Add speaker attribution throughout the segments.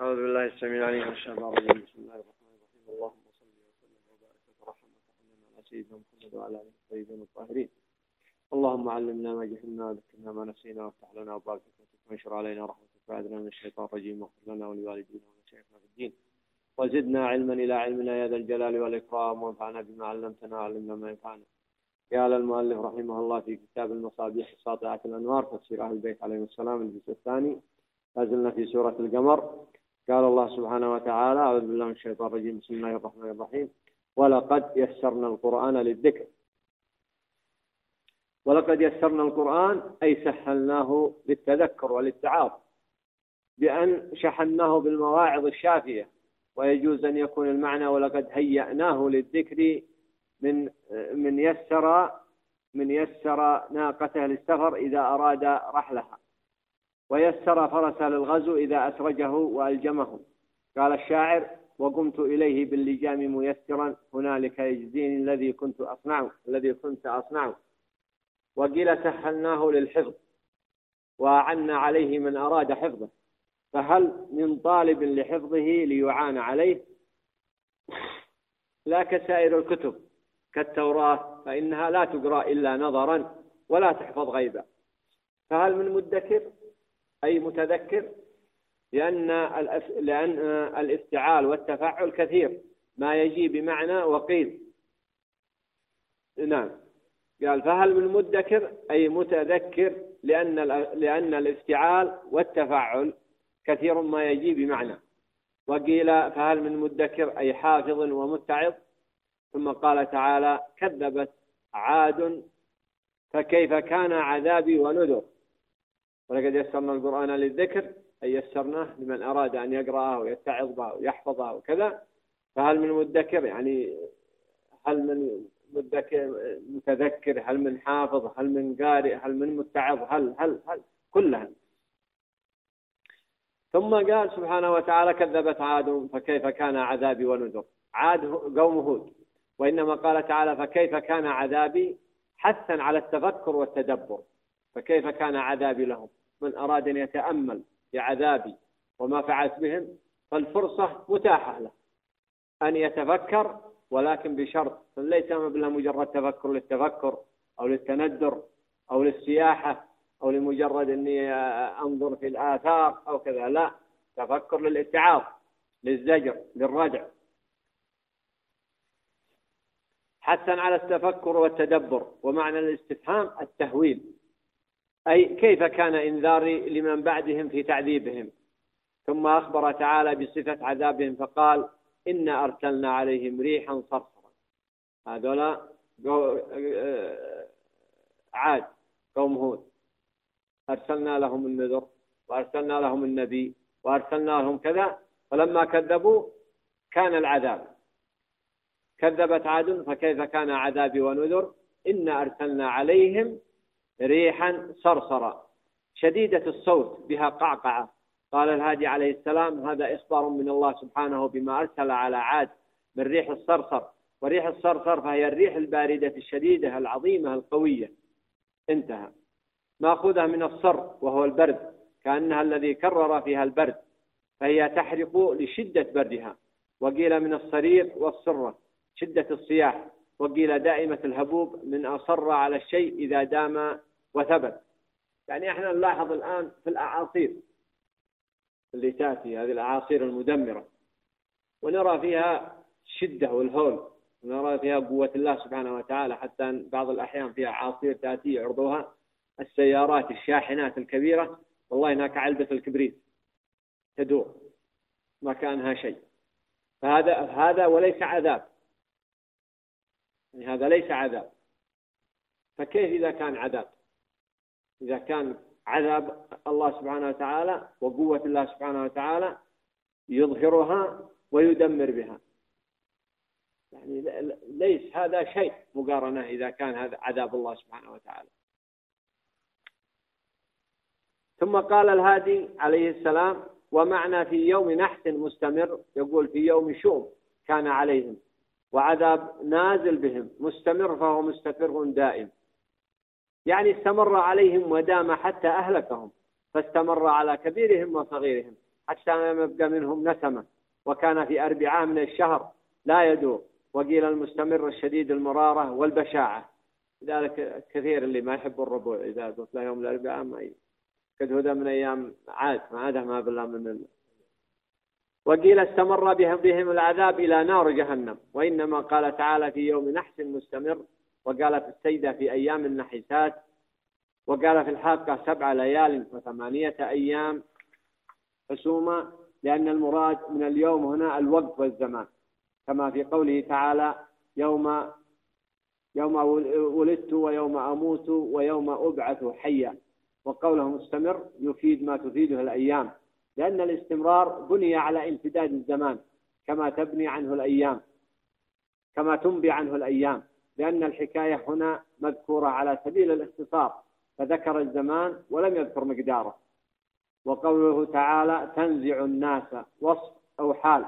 Speaker 1: أعوذ بالله السميع العليم من الشيطان الرجيم. بسم الله الرحمن الرحيم. اللهم صل وسلم وبارك وترحم وتحنن على سيدنا محمد وعلى آله الطيبين الطاهرين. اللهم علمنا ما جهلنا وذكرنا ما نسينا وافتح لنا أبواب حكمتك وانشر علينا رحمتك وأعذنا من الشيطان الرجيم واغفر لنا ولوالدينا ومشايخنا في الدين. وزدنا علما إلى علمنا يا ذا الجلال والإكرام وانفعنا بما علمتنا وعلمنا ما ينفعنا. قال المؤلف رحمه الله في كتاب المصابيح ساطعة الأنوار تفسير أهل البيت عليهم السلام الجزء الثاني. لازلنا في سورة القمر. قال الله سبحانه وتعالى أعوذ بالله من الشيطان الرجيم بسم الله الرحمن الرحيم. ولقد يسرنا القرآن للذكر. ولقد يسرنا القرآن أي سهلناه للتذكر والاتعاظ بأن شحناه بالمواعظ الشافية ويجوز أن يكون المعنى ولقد هيأناه للذكر من من يسر من يسر ناقته للسفر إذا أراد رحلها. ويسر فرسه للغزو إذا أسرجه وألجمه. قال الشاعر وقمت إليه باللجام ميسرا هنالك يجزيني الذي كنت أصنعه الذي كنت أصنعه. وقيل سهلناه للحفظ وأعنا عليه من أراد حفظه. فهل من طالب لحفظه ليعان عليه؟ لا كسائر الكتب كالتوراة فإنها لا تقرأ إلا نظرا ولا تحفظ غيبا. فهل من مدكر؟ أي متذكر؟ لأن لأن الافتعال والتفعل كثير. ما يجي بمعنى وقيل. نعم. قال فهل من مدكر؟ أي متذكر لأن لأن الافتعال والتفعل كثير ما يجي بمعنى. وقيل فهل من مدكر؟ أي حافظ ومتعظ. ثم قال تعالى كذبت عاد فكيف كان عذابي ونذر ولقد يسرنا القرآن للذكر أي يسرناه لمن أراد أن يقرأه ويتعظ به ويحفظه وكذا. فهل من مدكر؟ يعني هل من مدكر متذكر؟ هل من حافظ؟ هل من قارئ؟ هل من متعظ؟ هل هل هل؟ كلها. ثم قال سبحانه وتعالى كذبت عاد فكيف كان عذابي ونذر؟ عاد قوم هود. وإنما قال تعالى فكيف كان عذابي حثا على التفكر والتدبر؟ فكيف كان عذابي لهم؟ من أراد أن يتأمل في عذابي وما فعلت بهم فالفرصة متاحة له أن يتفكر ولكن بشرط ليس بلا مجرد تفكر للتفكر أو للتندر أو للسياحة أو لمجرد أني أنظر في الآثار أو كذا لا تفكر للإتعاظ للزجر للردع. حثا على التفكر والتدبر ومعنى الاستفهام التهويل. أي كيف كان إنذاري لمن بعدهم في تعذيبهم؟ ثم أخبر تعالى بصفة عذابهم فقال إنا أرسلنا عليهم ريحا صرصرا. هذولا عاد قوم هود. أرسلنا لهم النذر وأرسلنا لهم النبي وأرسلنا لهم كذا فلما كذبوا كان العذاب. كذبت عاد فكيف كان عذابي ونذر؟ إنا أرسلنا عليهم ريحا صرصرا. شديدة الصوت بها قعقعة. قال الهادي عليه السلام هذا إخبار من الله سبحانه بما أرسل على عاد من ريح الصرصر. وريح الصرصر فهي الريح الباردة الشديدة العظيمة القوية. انتهى. مأخوذة من الصر وهو البرد كأنها الذي كرر فيها البرد. فهي تحرق لشدة بردها. وقيل من الصرير والصرة شدة الصياح. وقيل دائمة الهبوب من أصر على الشيء إذا دام وثبت. يعني إحنا نلاحظ الآن في الأعاصير اللي تأتي هذه الأعاصير المدمرة. ونرى فيها الشدة والهول. ونرى فيها قوة الله سبحانه وتعالى حتى بعض الأحيان فيها أعاصير تأتي يعرضوها السيارات الشاحنات الكبيرة والله هناك علبة الكبريت تدور. ما كانها شيء. فهذا هذا وليس عذاب. يعني هذا ليس عذاب. فكيف إذا كان عذاب؟ إذا كان عذاب الله سبحانه وتعالى وقوة الله سبحانه وتعالى يظهرها ويدمر بها. يعني ليس هذا شيء مقارنة إذا كان هذا عذاب الله سبحانه وتعالى. ثم قال الهادي عليه السلام ومعنى في يوم نحس مستمر. يقول في يوم شوم كان عليهم. وعذاب نازل بهم مستمر فهو مستقر دائم يعني استمر عليهم ودام حتى أهلكهم فاستمر على كبيرهم وصغيرهم حتى لم يبقى منهم نسمة وكان في أربعاء من الشهر لا يدور وقيل المستمر الشديد المرارة والبشاعة لذلك كثير اللي ما يحب الربوع إذا قلت له يوم الأربعاء ما قد هدى من أيام عاد ما عاد ما بالله من. وقيل استمر بهم, العذاب إلى نار جهنم. وإنما قال تعالى في يوم نحس مستمر وقال في السيدة في أيام النحسات وقال في الحاقة سبع ليال وثمانية أيام حسوما لأن المراد من اليوم هنا الوقت والزمان. كما في قوله تعالى يوم يوم ولدت ويوم أموت ويوم أبعث حيا. وقوله مستمر يفيد ما تفيده الأيام. لأن الاستمرار بني على امتداد الزمان كما تبني عنه الأيام كما تنبي عنه الأيام. لأن الحكاية هنا مذكورة على سبيل الاختصار فذكر الزمان ولم يذكر مقداره. وقوله تعالى تنزع الناس وصف أو حال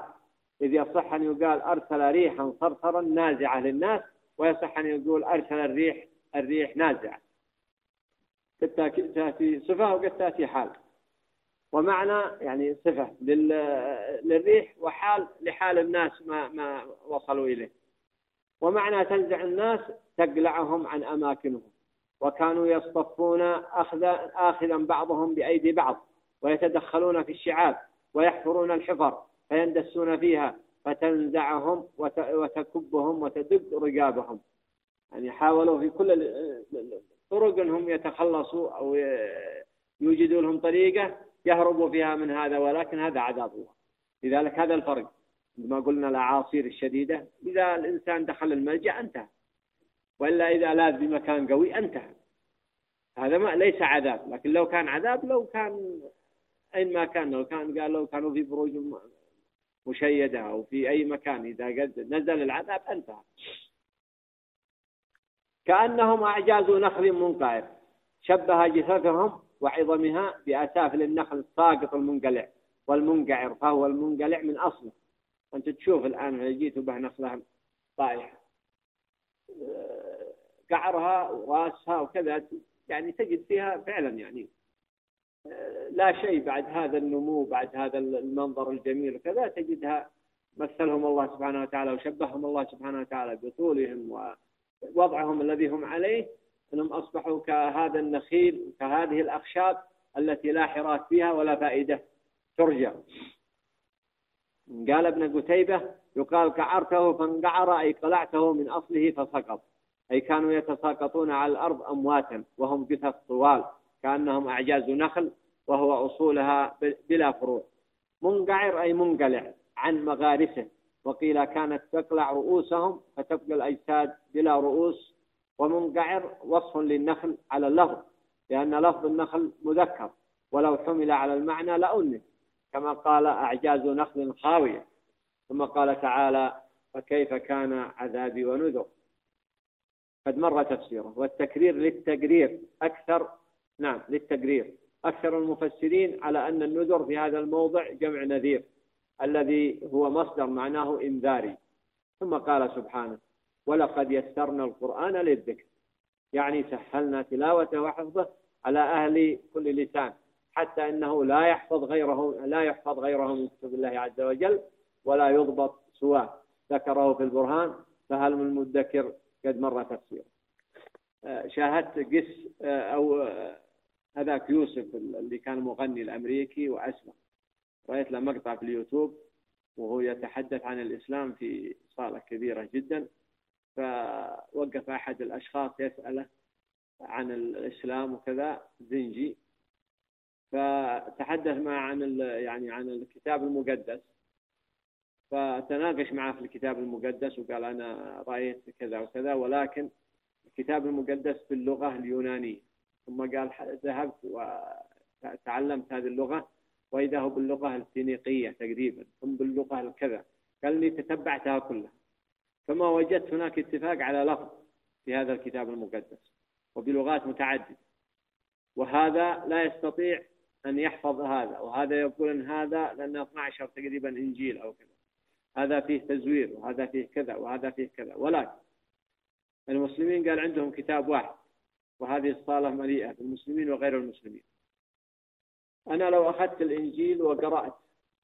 Speaker 1: إذ يصح أن يقال أرسل ريحا صرصرا نازعة للناس ويصح أن يقول أرسل الريح الريح نازعة قد تأتي صفة وقد تأتي حال. ومعنى يعني صفة للريح وحال لحال الناس ما ما وصلوا إليه. ومعنى تنزع الناس تقلعهم عن أماكنهم. وكانوا يصطفون أخذا آخذا بعضهم بأيدي بعض ويتدخلون في الشعاب ويحفرون الحفر فيندسون فيها فتنزعهم وتكبهم وتدق رقابهم. يعني حاولوا في كل الطرق أنهم يتخلصوا أو يوجدوا لهم طريقة يهربوا فيها من هذا ولكن هذا عذاب الله. لذلك هذا الفرق. ما قلنا الأعاصير الشديدة إذا الإنسان دخل الملجأ انتهى. وإلا إذا لاذ بمكان قوي انتهى. هذا ما ليس عذاب. لكن لو كان عذاب لو كان أين ما كان لو كان قال لو كانوا في بروج مشيدة أو في أي مكان إذا قد نزل العذاب انتهى. كأنهم أعجاز نخل منقعر. شبه جثثهم وعظمها بأسافل النخل الساقط المنقلع والمنقعر فهو المنقلع من أصله. أنت تشوف الآن جيت به نخلة طائحة قعرها وراسها وكذا يعني تجد فيها فعلا يعني لا شيء بعد هذا النمو بعد هذا المنظر الجميل وكذا تجدها مثلهم الله سبحانه وتعالى وشبههم الله سبحانه وتعالى بطولهم ووضعهم الذي هم عليه. أنهم أصبحوا كهذا النخيل كهذه الأخشاب التي لا حراك فيها ولا فائدة ترجع قال ابن قتيبة يقال كعرته فانقعر أي قلعته من أصله فسقط. أي كانوا يتساقطون على الأرض أمواتا وهم جثث طوال كأنهم أعجاز نخل وهو أصولها بلا فروع. منقعر أي منقلع عن مغارسه. وقيل كانت تقلع رؤوسهم فتبقى الأجساد بلا رؤوس ومنقعر وصف للنخل على اللفظ لأن لفظ النخل مذكر ولو حمل على المعنى لأنه كما قال أعجاز نخل خاوية. ثم قال تعالى فكيف كان عذابي ونذر؟ قد مر تفسيره. والتكرير للتقرير أكثر نعم للتقرير. أكثر المفسرين على أن النذر في هذا الموضع جمع نذير الذي هو مصدر معناه إنذاري. ثم قال سبحانه ولقد يسرنا القرآن للذكر. يعني سهلنا تلاوته وحفظه على أهل كل لسان حتى أنه لا يحفظ غيره لا يحفظ غيره من كتب الله عز وجل ولا يضبط سواه. ذكره في البرهان فهل من مدكر قد مر تفسيره. شاهدت قس أو هذاك يوسف اللي كان مغني الأمريكي وأسلم. رأيت له مقطع في اليوتيوب وهو يتحدث عن الإسلام في صالة كبيرة جدا. فوقف أحد الأشخاص يسأله عن الإسلام وكذا زنجي. فتحدث معه عن يعني عن الكتاب المقدس. فتناقش معه في الكتاب المقدس وقال أنا رأيت كذا وكذا ولكن الكتاب المقدس باللغة اليونانية. ثم قال ذهبت وتعلمت هذه اللغة وإذا هو باللغة الفينيقية تقريبا ثم باللغة الكذا. قال لي تتبعتها كلها. فما وجدت هناك اتفاق على لفظ في هذا الكتاب المقدس وبلغات متعددة. وهذا لا يستطيع أن يحفظ هذا وهذا يقول أن هذا لأن 12 تقريبا إنجيل أو كذا. هذا فيه تزوير وهذا فيه كذا وهذا فيه كذا. ولكن المسلمين قال عندهم كتاب واحد وهذه الصالة مليئة بالمسلمين وغير المسلمين. أنا لو أخذت الإنجيل وقرأت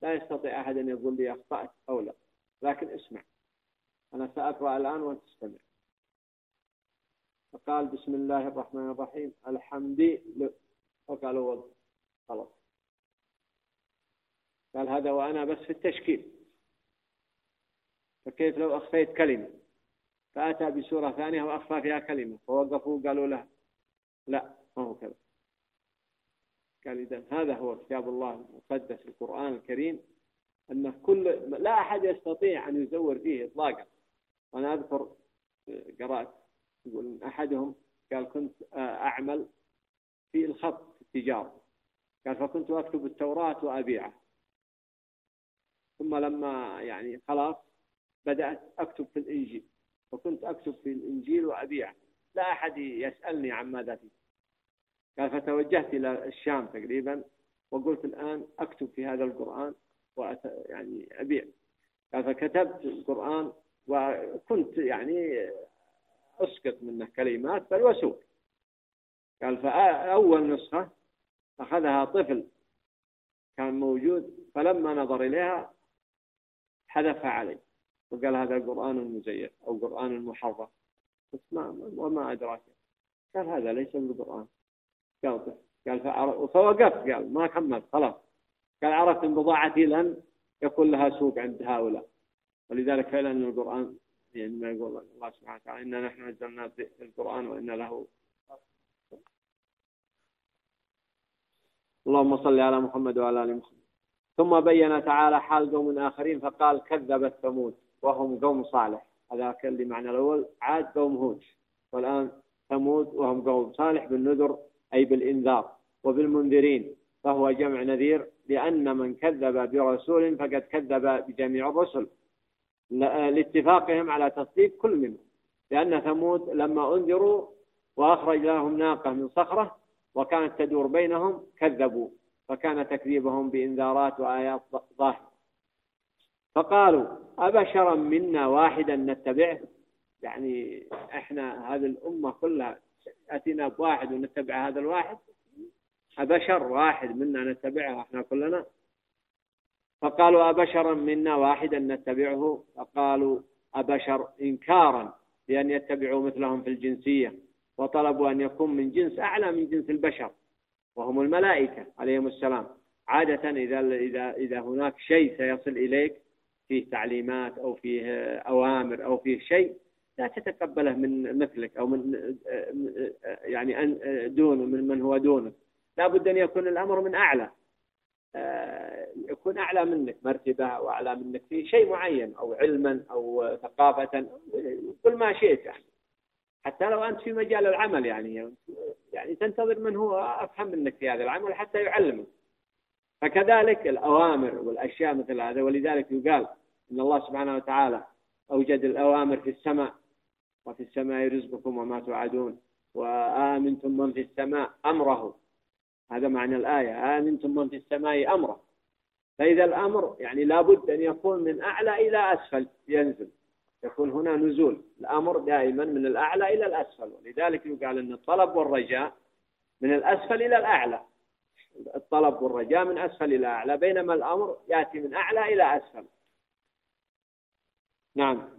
Speaker 1: لا يستطيع أحد أن يقول لي أخطأت أو لا لكن اسمع. أنا سأقرأ الآن وأنت تستمع. فقال بسم الله الرحمن الرحيم. الحمد لله وقالوا خلاص. قال هذا وأنا بس في التشكيل. فكيف لو أخفيت كلمة؟ فأتى بسورة ثانية وأخفى فيها كلمة. فوقفوا قالوا له لا ما هو كذا. قال إذا هذا هو كتاب الله المقدس القرآن الكريم أن كل لا أحد يستطيع أن يزور فيه إطلاقا. وأنا أذكر قرأت يقول أحدهم قال كنت أعمل في الخط في التجارة. قال فكنت أكتب التوراة وأبيعها ثم لما يعني خلاص بدأت أكتب في الإنجيل. وكنت أكتب في الإنجيل وأبيعه. لا أحد يسألني عن ماذا فيه. قال فتوجهت إلى الشام تقريبا وقلت الآن أكتب في هذا القرآن وأت يعني أبيع. قال فكتبت القرآن وكنت يعني أسقط منه كلمات بل وسوق قال فأول نسخة أخذها طفل كان موجود فلما نظر إليها حذفها علي. وقال هذا القرآن المزيف أو قرآن المحرف. بس ما وما أدراك. قال هذا ليس بالقرآن. قال قال فوقفت. قال ما كملت خلاص. قال عرفت إن بضاعتي لن يكون لها سوق عند هؤلاء. ولذلك فعلا القرآن يعني ما يقول الله سبحانه وتعالى إنا نحن نزلنا القرآن وإن له اللهم صل على محمد وعلى آل محمد. ثم بين تعالى حال قوم آخرين فقال كذبت ثمود وهم قوم صالح. هذا كان معنى الأول عاد قوم هود. والآن ثمود وهم قوم صالح بالنذر أي بالإنذار وبالمنذرين. فهو جمع نذير لأن من كذب برسول فقد كذب بجميع الرسل. لاتفاقهم على تصديق كل منهم لأن ثمود لما أنذروا وأخرج لهم ناقة من صخرة وكانت تدور بينهم كذبوا فكان تكذيبهم بإنذارات وآيات ظاهرة. فقالوا أبشرا منا واحدا نتبعه؟ يعني إحنا هذه الأمة كلها أتينا بواحد ونتبع هذا الواحد؟ أبشر واحد منا نتبعه إحنا كلنا؟ فقالوا أبشرا منا واحدا نتبعه؟ فقالوا أبشر إنكارا لأن يتبعوا مثلهم في الجنسية وطلبوا أن يكون من جنس أعلى من جنس البشر وهم الملائكة عليهم السلام. عادة إذا إذا إذا هناك شيء سيصل إليك فيه تعليمات أو فيه أوامر أو فيه شيء لا تتقبله من مثلك أو من يعني أن دون من من هو دونك لا بد أن يكون الأمر من أعلى. يكون أعلى منك مرتبة أو أعلى منك في شيء معين أو علما أو ثقافة كل ما شئت يعني. حتى لو أنت في مجال العمل يعني يعني تنتظر من هو أفهم منك في هذا العمل حتى يعلمك. فكذلك الأوامر والأشياء مثل هذا ولذلك يقال إن الله سبحانه وتعالى أوجد الأوامر في السماء وفي السماء رزقكم وما توعدون وآمنتم من في السماء أمره. هذا معنى الآية. آمنتم من في السماء أمره فإذا الأمر يعني لابد أن يكون من أعلى إلى أسفل ينزل. يكون هنا نزول. الأمر دائما من الأعلى إلى الأسفل. ولذلك يقال أن الطلب والرجاء من الأسفل إلى الأعلى. الطلب والرجاء من أسفل إلى أعلى. بينما الأمر يأتي من أعلى إلى أسفل. نعم.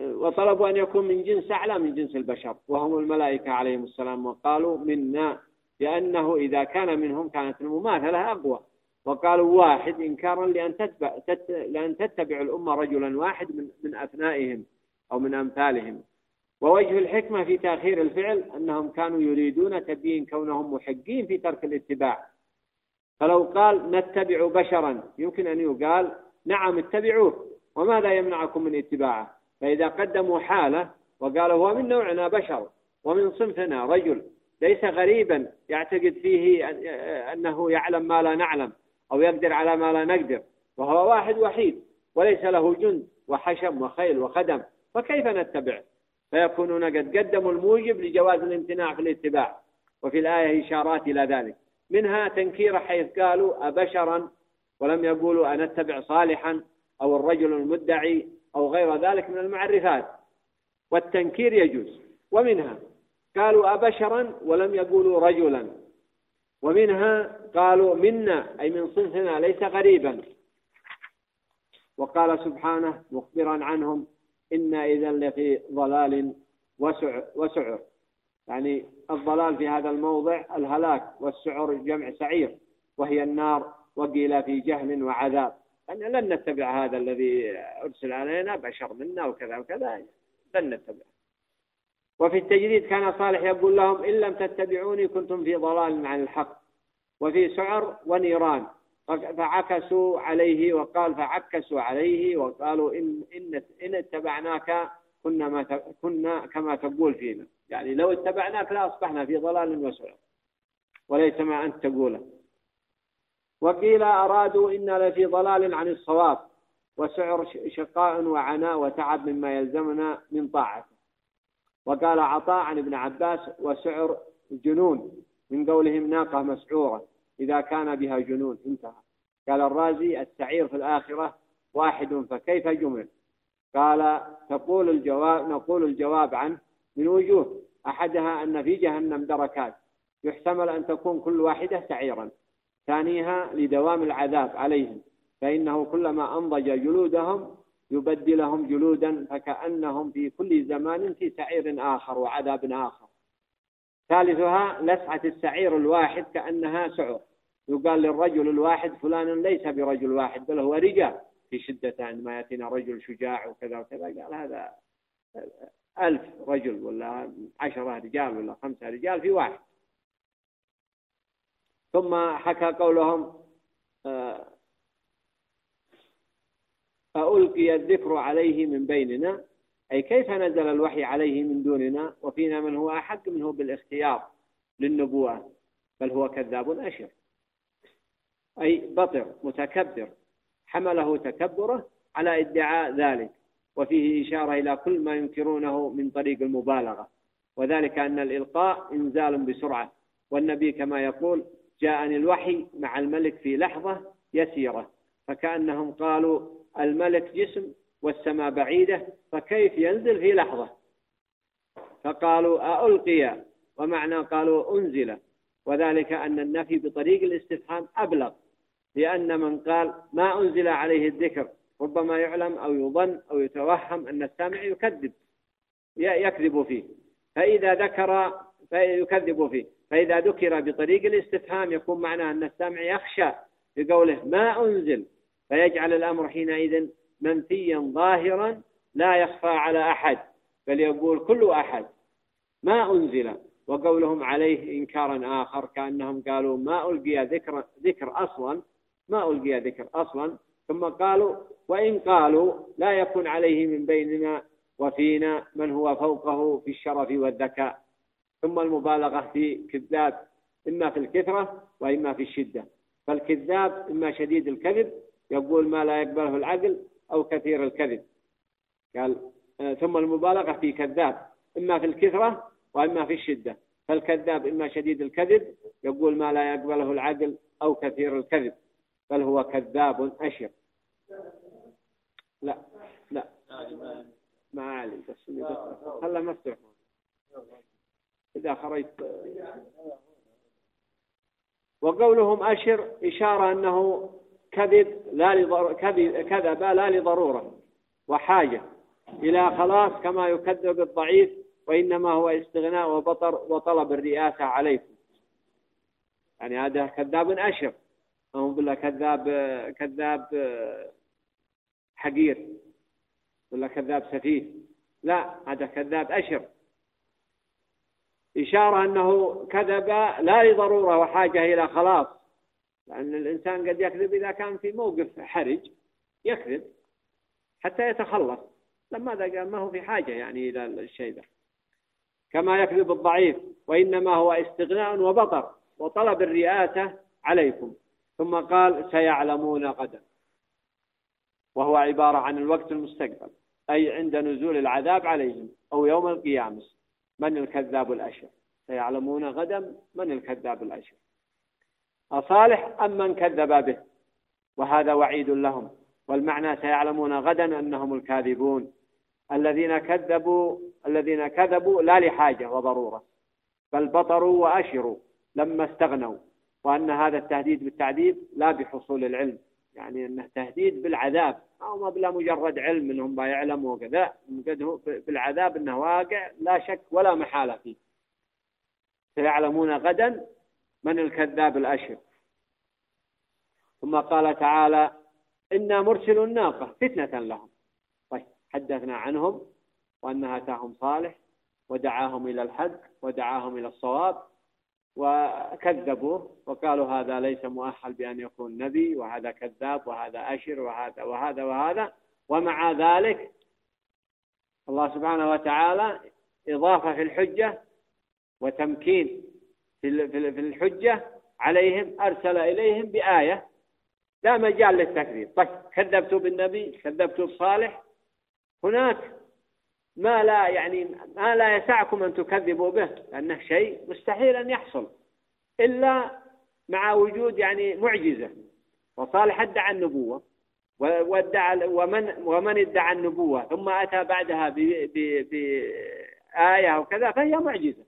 Speaker 1: وطلبوا أن يكون من جنس أعلى من جنس البشر وهم الملائكة عليهم السلام وقالوا منا لأنه إذا كان منهم كانت المماثلة أقوى. وقالوا واحد إنكارا لأن تتبع, تت... لأن تتبع الأمة رجلا واحد من, من أثنائهم أو من أمثالهم. ووجه الحكمة في تأخير الفعل أنهم كانوا يريدون تبيين كونهم محقين في ترك الاتباع. فلو قال نتبع بشرا يمكن أن يقال نعم اتبعوه وماذا يمنعكم من اتباعه؟ فإذا قدموا حالة وقالوا هو من نوعنا بشر ومن صنفنا رجل ليس غريبا يعتقد فيه أنه يعلم ما لا نعلم أو يقدر على ما لا نقدر وهو واحد وحيد وليس له جند وحشم وخيل وخدم فكيف نتبع؟ فيكونون قد قدموا الموجب لجواز الامتناع في الاتباع وفي الآية إشارات إلى ذلك منها تنكير حيث قالوا أبشرا ولم يقولوا أنتبع صالحا أو الرجل المدعي أو غير ذلك من المعرفات والتنكير يجوز. ومنها قالوا أبشرا ولم يقولوا رجلا. ومنها قالوا منا أي من صنفنا ليس غريبا. وقال سبحانه مخبرا عنهم إنا إذا لفي ضلال وسعر, يعني الضلال في هذا الموضع الهلاك والسعر جمع سعير وهي النار وقيل في جهل وعذاب. أن لن نتبع هذا الذي أرسل علينا بشر منا وكذا وكذا. لن نتبع. وفي التجديد كان صالح يقول لهم إن لم تتبعوني كنتم في ضلال عن الحق وفي سعر ونيران. فعكسوا عليه وقال فعكسوا عليه وقالوا إن إن إن اتبعناك كنا ما كنا كما تقول فينا. يعني لو اتبعناك لأصبحنا في ضلال وسعر. وليس ما أنت تقوله. وقيل أرادوا إنا لفي ضلال عن الصواب وسعر شقاء وعناء وتعب مما يلزمنا من طاعته. وقال عطاء عن ابن عباس وسعر جنون من قولهم ناقة مسعورة إذا كان بها جنون انتهى. قال الرازي السعير في الآخرة واحد فكيف جمل؟ قال تقول الجواب نقول الجواب عنه من وجوه أحدها أن في جهنم دركات يحتمل أن تكون كل واحدة سعيرا ثانيها لدوام العذاب عليهم فإنه كلما أنضج جلودهم يبدلهم جلودا فكأنهم في كل زمان في سعير آخر وعذاب آخر. ثالثها لسعة السعير الواحد كأنها سعر يقال للرجل الواحد فلان ليس برجل واحد بل هو رجال. في شدة عندما يأتينا رجل شجاع وكذا وكذا قال هذا ألف رجل ولا عشرة رجال ولا خمسة رجال في واحد. ثم حكى قولهم آه، ألقي الذكر عليه من بيننا أي كيف نزل الوحي عليه من دوننا وفينا من هو أحق منه بالاختيار للنبوة بل هو كذاب أشر. أي بطر متكبر حمله تكبره على ادعاء ذلك وفيه إشارة إلى كل ما ينكرونه من طريق المبالغة. وذلك أن الإلقاء إنزال بسرعة والنبي كما يقول جاءني الوحي مع الملك في لحظة يسيرة فكأنهم قالوا الملك جسم والسماء بعيدة فكيف ينزل في لحظة؟ فقالوا ألقي ومعنى قالوا أنزل. وذلك أن النفي بطريق الاستفهام أبلغ لأن من قال ما أنزل عليه الذكر ربما يعلم أو يظن أو يتوهم أن السامع يكذب يكذب فيه. فإذا ذكر فيكذب فيه. فإذا ذكر بطريق الاستفهام يكون معناه أن السامع يخشى بقوله ما أنزل فيجعل الأمر حينئذ منفيا ظاهرا لا يخفى على أحد بل يقول كل أحد ما أنزل وقولهم عليه إنكارا آخر كأنهم قالوا ما ألقي ذكر, ذكر أصلا ما ألقي ذكر أصلا ثم قالوا وإن قالوا لا يكون عليه من بيننا وفينا من هو فوقه في الشرف والذكاء. ثم المبالغة في كذاب إما في الكثرة وإما في الشدة. فالكذاب إما شديد الكذب يقول ما لا يقبله العقل أو كثير الكذب. قال آه، ثم المبالغة في كذاب إما في الكثرة وإما في الشدة. فالكذاب إما شديد الكذب يقول ما لا يقبله العقل أو كثير الكذب. بل هو كذاب أشر. لا لا. ما علي بس خله مفتوح إذا خرجت وقولهم أشر إشارة أنه كذب لا لضر... كذب لا لضرورة وحاجة إلى خلاص كما يكذب الضعيف وإنما هو استغناء وبطر وطلب الرئاسة عليكم. يعني هذا كذاب أشر. أو بالله كذاب كذاب حقير. ولا كذاب سفيه. لا هذا كذاب أشر. إشارة أنه كذب لا لضرورة وحاجة إلى خلاص. لأن الإنسان قد يكذب إذا كان في موقف حرج يكذب حتى يتخلص. لما ذا قال؟ ما هو في حاجة يعني إلى الشيء ذا كما يكذب الضعيف وإنما هو استغناء وبطر وطلب الرئاسة عليكم. ثم قال سيعلمون غدا. وهو عبارة عن الوقت المستقبل أي عند نزول العذاب عليهم أو يوم القيامة. من الكذاب الأشر؟ سيعلمون غدا من الكذاب الأشر. أصالح أم من كذب به؟ وهذا وعيد لهم. والمعنى سيعلمون غدا أنهم الكاذبون. الذين كذبوا الذين كذبوا لا لحاجة وضرورة بل بطروا وأشروا لما استغنوا. وأن هذا التهديد بالتعذيب لا بحصول العلم. يعني أنه تهديد بالعذاب. أو ما بلا مجرد علم أنهم ما يعلموا وكذا. بالعذاب أنه واقع لا شك ولا محالة فيه. سيعلمون غدا من الكذاب الأشر. ثم قال تعالى إنا مرسل الناقة فتنة لهم. طيب حدثنا عنهم وأنها أتاهم صالح ودعاهم إلى الحق ودعاهم إلى الصواب وكذبوه وقالوا هذا ليس مؤهل بأن يكون نبي وهذا كذاب وهذا أشر وهذا وهذا وهذا. ومع ذلك الله سبحانه وتعالى إضافة في الحجة وتمكين في الحجة عليهم أرسل إليهم بآية. لا مجال للتكذيب. طيب كذبتوا بالنبي كذبتوا بصالح هناك ما لا يعني ما لا يسعكم أن تكذبوا به لأنه شيء مستحيل أن يحصل إلا مع وجود يعني معجزة. وصالح ادعى النبوة وادعى ومن ومن ادعى النبوة ثم أتى بعدها بآية وكذا فهي معجزة.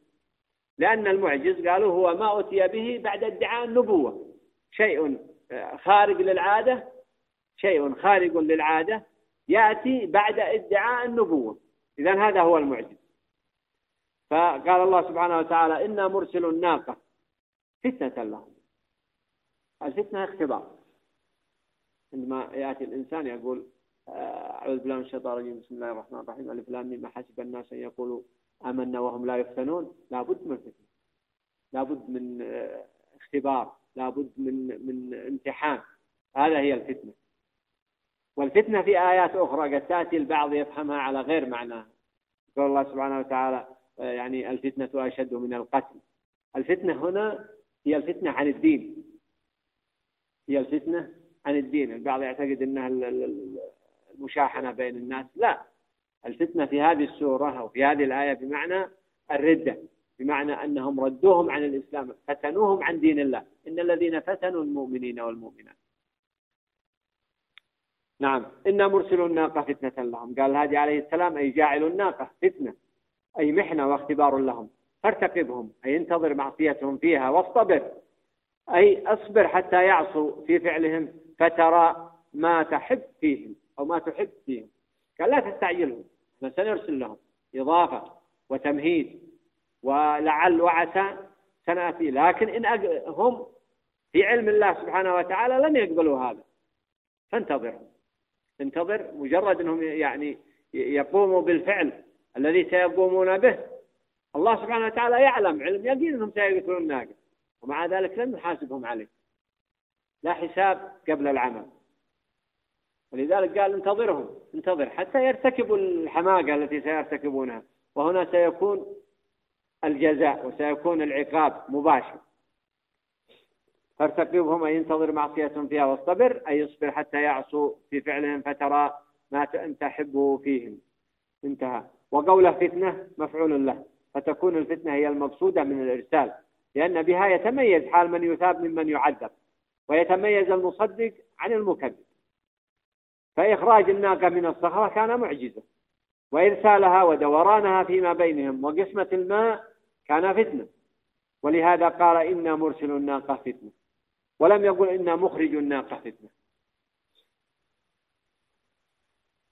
Speaker 1: لأن المعجز قالوا هو ما أتي به بعد ادعاء النبوة. شيء خارج للعادة شيء خارج للعادة يأتي بعد ادعاء النبوة. إذا هذا هو المعجز. فقال الله سبحانه وتعالى إنا مرسل الناقة. فتنة لهم. الفتنة اختبار. عندما يأتي الإنسان يقول آه، أعوذ بالله من الشيطان الرجيم بسم الله الرحمن الرحيم ألف لام ميم. حسب الناس أن يقولوا آمنا وهم لا يفتنون. لابد من فتنة. لابد من آه، اختبار. لابد من من امتحان. هذا هي الفتنة. والفتنة في آيات أخرى قد تأتي البعض يفهمها على غير معناها. يقول الله سبحانه وتعالى آه، يعني الفتنة أشد من القتل. الفتنة هنا هي الفتنة عن الدين. هي الفتنة عن الدين. البعض يعتقد أنها المشاحنة بين الناس. لا. الفتنة في هذه السورة أو في هذه الآية بمعنى الردة بمعنى أنهم ردوهم عن الإسلام فتنوهم عن دين الله. إن الذين فتنوا المؤمنين والمؤمنات. نعم. إنا مرسل الناقة فتنة لهم. قال هادي عليه السلام أي جاعل الناقة فتنة. أي محنة واختبار لهم. فارتقبهم. أي انتظر معصيتهم فيها واصطبر. أي أصبر حتى يعصوا في فعلهم فترى ما تحب فيهم أو ما تحب فيهم. قال لا تستعجلهم. إحنا سنرسل لهم إضافة وتمهيد ولعل وعسى سنأتي. لكن إن هم في علم الله سبحانه وتعالى لن يقبلوا هذا. فانتظرهم. انتظر مجرد انهم يعني يقوموا بالفعل الذي سيقومون به. الله سبحانه وتعالى يعلم علم يقين انهم سيقتلون الناقه ومع ذلك لم يحاسبهم عليه لا حساب قبل العمل. ولذلك قال انتظرهم انتظر حتى يرتكبوا الحماقة التي سيرتكبونها. وهنا سيكون الجزاء وسيكون العقاب مباشر. فارتقبهم أي ينتظر معصية فيها واصطبر أي يصبر حتى يعصوا في فعلهم فترى ما تحبه فيهم. انتهى. وقوله فتنة مفعول له فتكون الفتنة هي المقصودة من الإرسال لأن بها يتميز حال من يثاب ممن يعذب ويتميز المصدق عن المكذب. فإخراج الناقة من الصخرة كان معجزة وإرسالها ودورانها فيما بينهم وقسمة الماء كان فتنة. ولهذا قال إنا مرسل الناقة فتنة. ولم يقل إنا مخرج الناقة فتنة.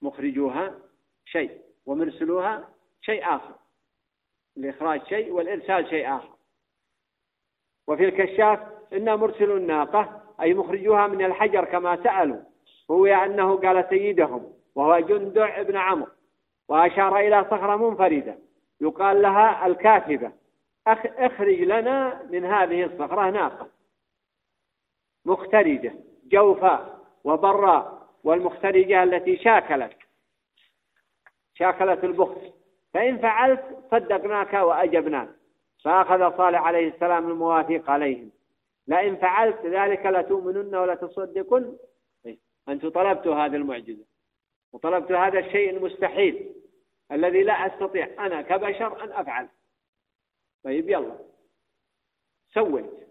Speaker 1: مخرجوها شيء ومرسلوها شيء آخر. الإخراج شيء والإرسال شيء آخر. وفي الكشاف إنا مرسل الناقة أي مخرجوها من الحجر كما سألوا. هو أنه قال سيدهم وهو جندع ابن عمرو وأشار إلى صخرة منفردة. يقال لها الكاتبة. اخرج لنا من هذه الصخرة ناقة. مخترجة جوفاء وبراء والمخترجة التي شاكلت. شاكلت البخت. فإن فعلت صدقناك وأجبناك. فأخذ صالح عليه السلام المواثيق عليهم. لئن فعلت ذلك لتؤمنن ولتصدقن. أنتم طلبتوا هذه المعجزة. وطلبت هذا الشيء المستحيل الذي لا أستطيع أنا كبشر أن أفعل. طيب يلا. سويت.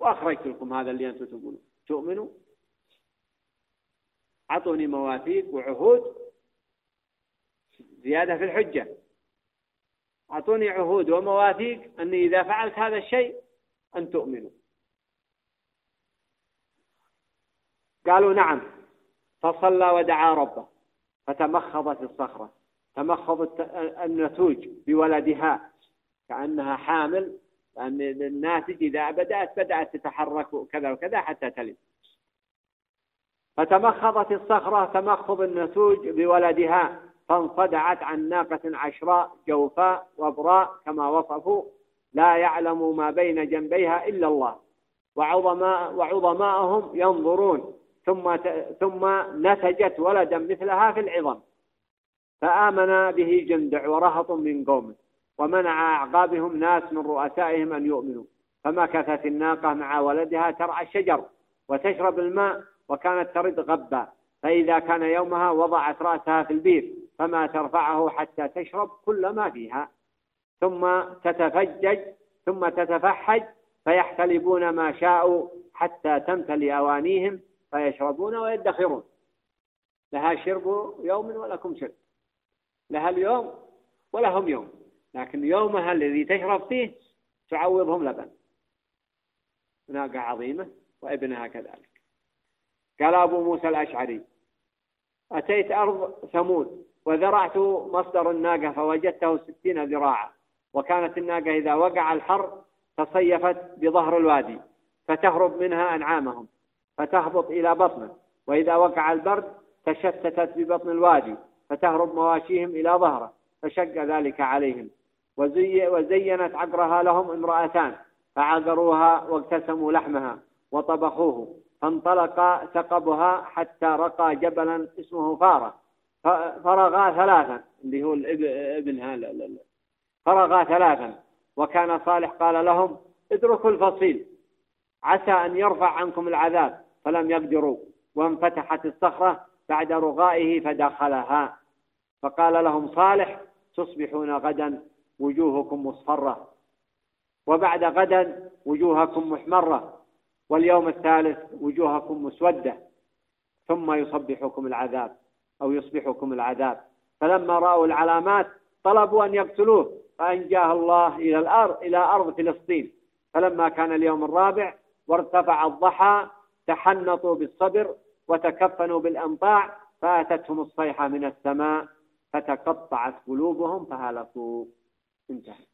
Speaker 1: وأخرجت لكم هذا اللي أنتم تقولون. تؤمنوا؟ أعطوني مواثيق وعهود زيادة في الحجة. أعطوني عهود ومواثيق أني إذا فعلت هذا الشيء أن تؤمنوا. قالوا نعم. فصلى ودعا ربه. فتمخضت الصخرة. تمخض النتوج بولدها. كأنها حامل الناتج إذا بدأت بدأت تتحرك كذا وكذا حتى تلد. فتمخضت الصخرة تمخض النسوج بولدها فانصدعت عن ناقة عشراء جوفاء وبراء كما وصفوا. لا يعلم ما بين جنبيها إلا الله. وعظماء وعظماءهم ينظرون. ثم ثم نتجت ولدا مثلها في العظم. فآمن به جندع ورهط من قومه. ومنع أعقابهم ناس من رؤسائهم أن يؤمنوا. فمكثت الناقة مع ولدها ترعى الشجر وتشرب الماء وكانت ترد غبا. فإذا كان يومها وضعت رأسها في البير فما ترفعه حتى تشرب كل ما فيها. ثم تتفجج ثم تتفحج فيحتلبون ما شاءوا حتى تمتلي أوانيهم فيشربون ويدخرون. لها شرب يوم ولكم شرب. لها اليوم ولهم يوم. لكن يومها الذي تشرب فيه تعوضهم لبن. ناقة عظيمة وابنها كذلك. قال أبو موسى الأشعري أتيت أرض ثمود وذرعت مصدر الناقة فوجدته ستين ذراعا وكانت الناقة إذا وقع الحر تصيفت بظهر الوادي فتهرب منها أنعامهم فتهبط إلى بطنه وإذا وقع البرد تشتتت ببطن الوادي فتهرب مواشيهم إلى ظهره فشق ذلك عليهم. وزي وزينت عقرها لهم امرأتان. فعقروها واقتسموا لحمها وطبخوه. فانطلق ثقبها حتى رقى جبلا اسمه فارة. فرغا ثلاثا. اللي هو الابن هذا فرغا ثلاثا. وكان صالح قال لهم اتركوا الفصيل. عسى أن يرفع عنكم العذاب فلم يقدروا. وانفتحت الصخرة بعد رغائه فدخلها. فقال لهم صالح تصبحون غدا. وجوهكم مصفرة وبعد غدا وجوهكم محمرة واليوم الثالث وجوهكم مسودة ثم يصبحكم العذاب أو يصبحكم العذاب. فلما رأوا العلامات طلبوا أن يقتلوه فأنجاه الله إلى الأرض إلى أرض فلسطين. فلما كان اليوم الرابع وارتفع الضحى تحنطوا بالصبر وتكفنوا بالأنطاع فأتتهم الصيحة من السماء فتقطعت قلوبهم فهلكوا. انتهى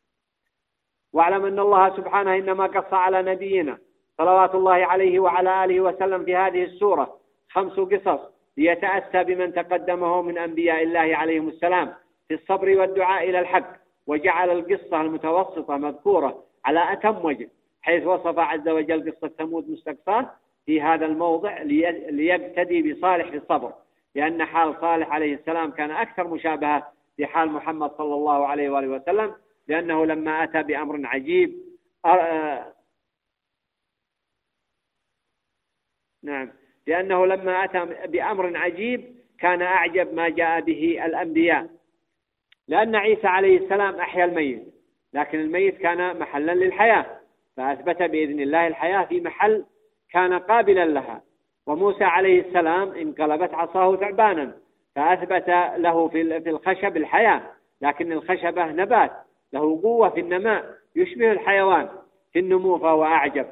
Speaker 1: واعلم أن الله سبحانه إنما قص على نبينا صلوات الله عليه وعلى آله وسلم في هذه السورة خمس قصص ليتأسى بمن تقدمه من أنبياء الله عليهم السلام في الصبر والدعاء إلى الحق وجعل القصة المتوسطة مذكورة على أتم وجه حيث وصف عز وجل قصة ثمود مستقصاة في هذا الموضع ليبتدي بصالح في الصبر لأن حال صالح عليه السلام كان أكثر مشابهة لحال محمد صلى الله عليه وآله وسلم لأنه لما أتى بأمر عجيب نعم لأنه لما أتى بأمر عجيب كان أعجب ما جاء به الأنبياء. لأن عيسى عليه السلام أحيا الميت لكن الميت كان محلا للحياة فأثبت بإذن الله الحياة في محل كان قابلا لها. وموسى عليه السلام انقلبت عصاه ثعبانا فأثبت له في الخشب الحياة لكن الخشبة نبات. له قوة في النماء يشبه الحيوان في النمو فهو أعجب.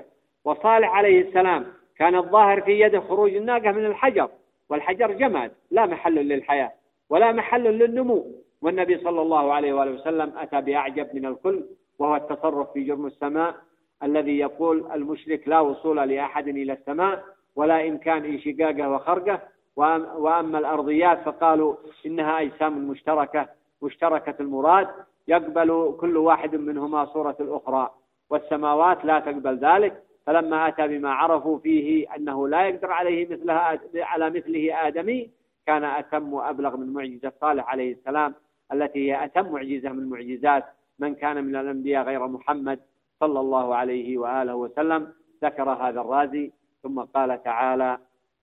Speaker 1: وصالح عليه السلام كان الظاهر في يده خروج الناقة من الحجر والحجر جماد لا محل للحياة ولا محل للنمو. والنبي صلى الله عليه وآله وسلم أتى بأعجب من الكل وهو التصرف في جرم السماء الذي يقول المشرك لا وصول لأحد إلى السماء ولا إمكان إنشقاقه وخرقه. وأما الأرضيات فقالوا إنها أجسام مشتركة مشتركة المراد. يقبل كل واحد منهما صورة الأخرى والسماوات لا تقبل ذلك. فلما أتى بما عرفوا فيه أنه لا يقدر عليه مثلها على مثله آدمي كان أتم وأبلغ من معجزة صالح عليه السلام التي هي أتم معجزة من معجزات من كان من الأنبياء غير محمد صلى الله عليه وآله وسلم. ذكر هذا الرازي ثم قال تعالى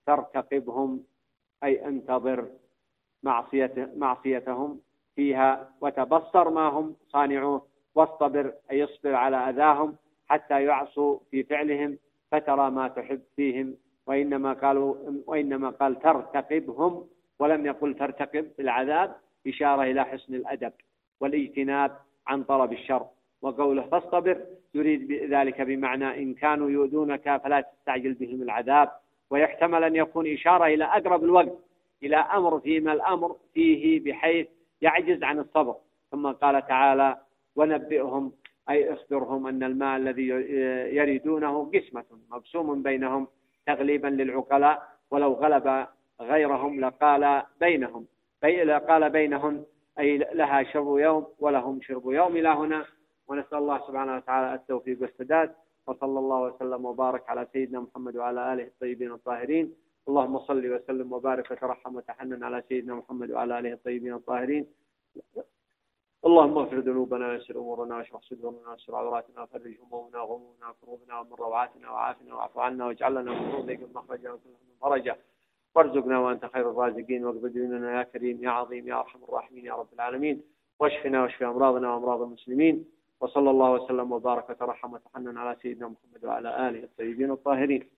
Speaker 1: ترتقبهم أي انتظر معصيته معصيتهم فيها وتبصر ما هم صانعوه واصطبر أي اصبر على أذاهم حتى يعصوا في فعلهم فترى ما تحب فيهم وإنما قالوا وإنما قال ترتقبهم ولم يقل ترتقب بالعذاب إشارة إلى حسن الأدب والاجتناب عن طلب الشر وقوله فاصطبر يريد ذلك بمعنى إن كانوا يؤذونك فلا تستعجل بهم العذاب ويحتمل أن يكون إشارة إلى أقرب الوقت إلى أمر فيما الأمر فيه بحيث يعجز عن الصبر. ثم قال تعالى ونبئهم أي اخبرهم أن الماء الذي يريدونه قسمة مقسوم بينهم تغليبا للعقلاء ولو غلب غيرهم لقال بينهم بي لقال بينهم أي لها شرب يوم ولهم شرب يوم إلى هنا. ونسأل الله سبحانه وتعالى التوفيق والسداد وصلى الله وسلم وبارك على سيدنا محمد وعلى آله الطيبين الطاهرين. اللهم صل وسلم وبارك وترحم وتحنن على سيدنا محمد وعلى آله الطيبين الطاهرين. اللهم اغفر ذنوبنا ويسر أمورنا واشرح صدورنا واستر عوراتنا وفرج همومنا وغمومنا وكروبنا ومن روعاتنا وعافنا واعف عنا واجعل لنا من فضلك مخرجا وكل من فرجا وارزقنا وأنت خير الرازقين واقبل ديننا يا كريم يا عظيم يا أرحم الراحمين يا رب العالمين. واشفنا واشف أمراضنا وأمراض المسلمين. وصلى الله وسلم وبارك وترحم وتحنن على سيدنا محمد وعلى آله الطيبين الطاهرين.